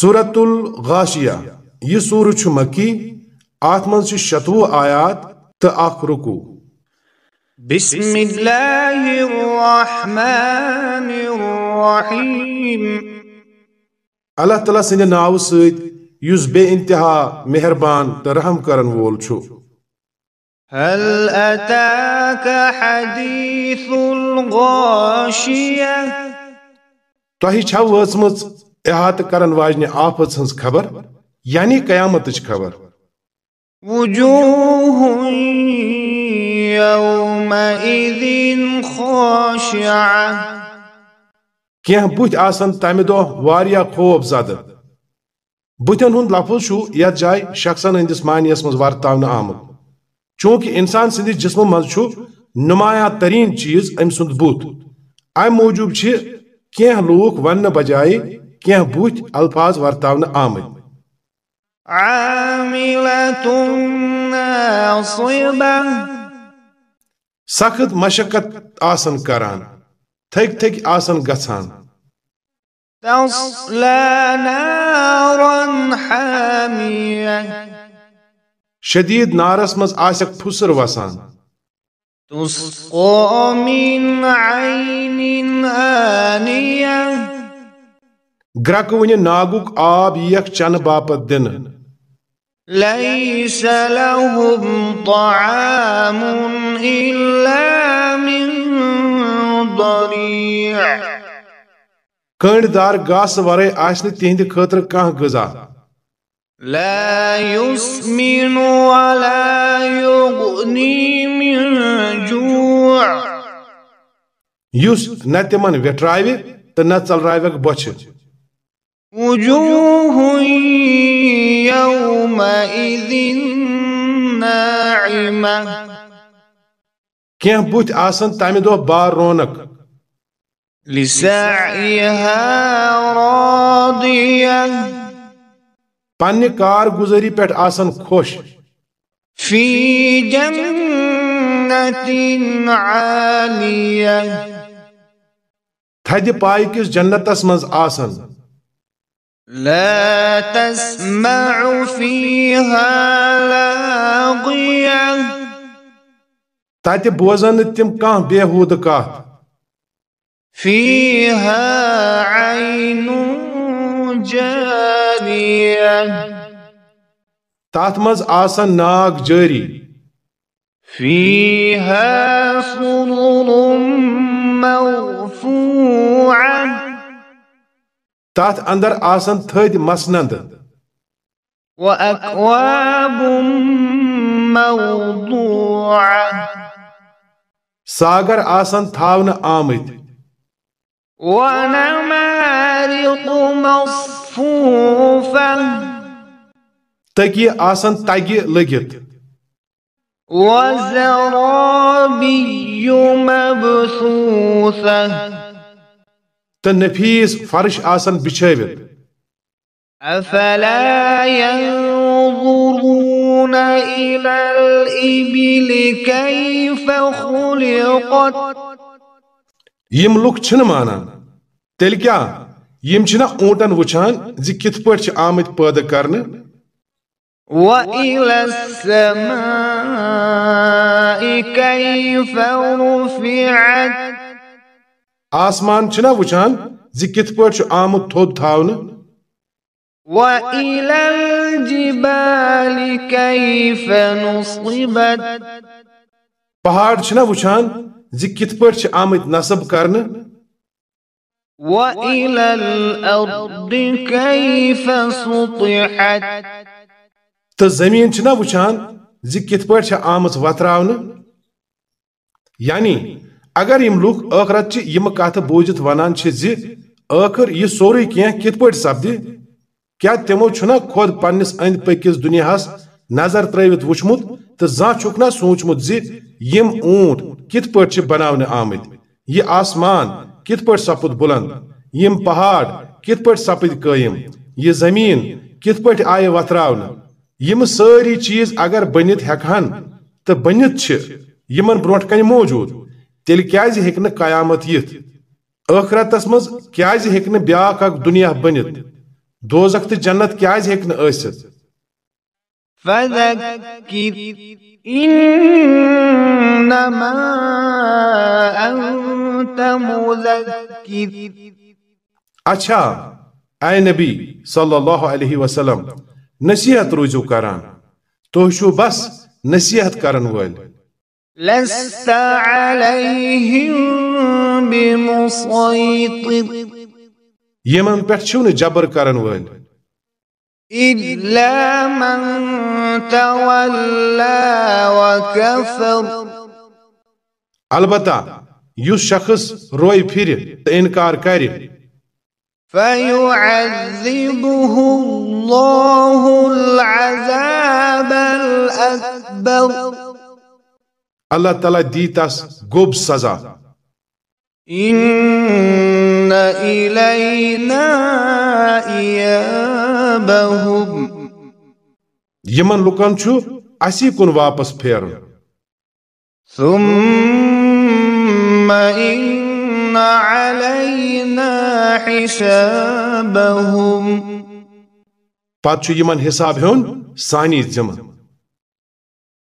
سورت الغاشیہ۔ یہ سور چھ مکی۔ آت من سے شتوہ آیات۔ تا اخ رکو۔ بسم اللہ الرحمن الرحیم۔ اللہ تعالیٰ سنجھ ناو سید یس بے انتہا مہربان تا رحم کرن وول چھو۔ هل اتاك حدیث الغاشیہ؟ تۄہہِ چھا وٲژمٕژ احاطہٕ کرن واجنہِ آفت ہٕنٛز خبر یعنی قیامتٕچ خبر۔ وجوه يومئذ خاشعة۔ کینٛہہ بُتھۍ آسن تمہِ دۄہ واریاہ خوف زدٕ۔ بُتھٮ۪ن ہُنٛد لفظ یتھ جایہِ شخصن ہٕنٛدِس معنیَس منٛز ورتاونہٕ آمُت۔ چوٗنٛکہِ انسان سٕنٛدِس جسمہٕ منٛز چھُ نمایاں تریٖن چیٖز أمۍ سُنٛد بُتھ۔ امہِ موٗجوٗب چھِ کینٛہہ لوٗکھ وننہٕ بجایہِ کینٛہہ بُتھۍ الفاظ ورتاونہٕ آمٕتۍ۔ عاملة ناصبة سخت مشقت آسن کران تھٔکۍ تھٔکۍ آسن گژھان۔ تصلى نارا حامية شدیٖد نارس منٛز آسٮ۪کھ پھُسر وسان۔ تسقى من عين آنية گرٛکہٕ وٕنہِ ناگُک آب ییکھ چنہٕ باپتھ دِنہٕ ليس لهم طعام إلا من ضريع. کٔنڈۍ دار گاسہٕ ورٲے آسہِ نہٕ تِہنٛدِ خٲطرٕ کانٛہہ غذا لا يسمن ولا يغني من جوع. یُس نہ تِمن ویٹراوِ تہٕ نہ ژلراوٮ۪کھ بۄچھِ وجوه يومئذ ناعمة. کینٛہہ بُتھۍ آسن دۄہ بار رونق۔ لسعيها راضية پننہِ کارگُزٲری پٮ۪ٹھ آسن خۄش في جنة عالية تھدِ پایہِ کِس جنتس منٛز آسن۔ لا تسمع فيها لاغية. تاتي بوزن تم كان بيهود كات فيها عين جارية. تاتمز آسن ناك جاري. فيها سرر موت تتھ اندر آسن تھدۍ مسنند۔ وأكواب موضوعة۔ ساگر آسن ونمارق مصفوفة۔ تٔکیہِ آسن تگہِ لٔگِتھ۔ وزرابي مبثوثة۔ تہٕ نفیٖس فرش آسن بچھٲوِتھ۔ أفلا ينظرون إلى الإبل كيف خلقت؟ یِم لُکھ چھِنہٕ مانان۔ تیٚلہِ کیٛاہ؟ یِم چھِنا اوٗنٹن وٕچھان زِ کِتھ پٲٹھۍ چھِ آمٕتۍ پٲدٕ کرنہٕ؟ وإلى السماء كيف رفعت؟ آسمان چھِنا وٕچھان؟ زِ کِتھ پٲٹھۍ چھُ آمُت تھوٚد تھاونہٕ؟ وإلى الجبال كيف نصبت پہاڑ چھِنا وٕچھان؟ زِ کِتھ پٲٹھۍ چھِ آمٕتۍ نصب کرنہٕ؟ وإلى الأرض كيف سطحت تہٕ زٔمیٖن چھِنا وٕچھان؟ زِ کِتھ پٲٹھۍ چھےٚ آمٕژ وتراونہٕ؟ یعنی اگر یِم لُکھ ٲخرت چہِ یِمہٕ کتھٕ بوٗزِتھ ونان چھِ زِ ٲخر یہِ سورُے کینٛہہ کِتھ پٲٹھۍ سپدِ کیٛاہ تِمو چھُنا خۄد پننِس أنٛدۍ پٔکِس دُنیاہس نظر ترٲوِتھ وٕچھمُت تہٕ زانٛہہ چھُکھ نا سوٗنٛچمُت زِ یِم اوٗنٹ کِتھ پٲٹھۍ چھِ بناونہٕ آمٕتۍ یہِ آسمان کِتھ پٲٹھۍ سپُد بُلند؟ یِم پہاڑ کِتھ پٲٹھۍ سپٕدۍ قٲیِم یہِ زٔمیٖن کِتھ پٲٹھۍ آیہِ وتراونہٕ یِم سٲری چیٖز اگر بٔنِتھ ہٮ۪کہن تہٕ بٔنِتھ چھِ؟ یِمن برٛونٛٹھ کنہِ موٗجوٗد؟ تیٚلہِ کیٛازِ ہیٚکہِ نہٕ قیامت یِتھ؟ ٲخرتس منٛز کیٛازِ ہیٚکہِ نہٕ بیٛاکھ اکھ دُنیا بٔنِتھ؟ دوزخ جنت کیاز ہیک نہ ٲسِتھ؟ أنت مذكر اچھا اے نبی صلی اللہ علیہ وسلم نصیحت روزو کران۔ تو شو بس نصیحت کرن ول لست عليهم بمسيطر. چھو نہٕ جبر کرن ول إلا من تولى وكفر. البتہ یُس شخص روی پھر انکار کرِ فيعذبه الله العذاب الأكبر اللہ تعالیٰ دی تس گوب سزا۔ یمن لُکن چھُ اسی کُن واپس پھیرُن۔ ثم پتہٕ چھُ یمن حساب ہیوٚن سانی ذمہٕ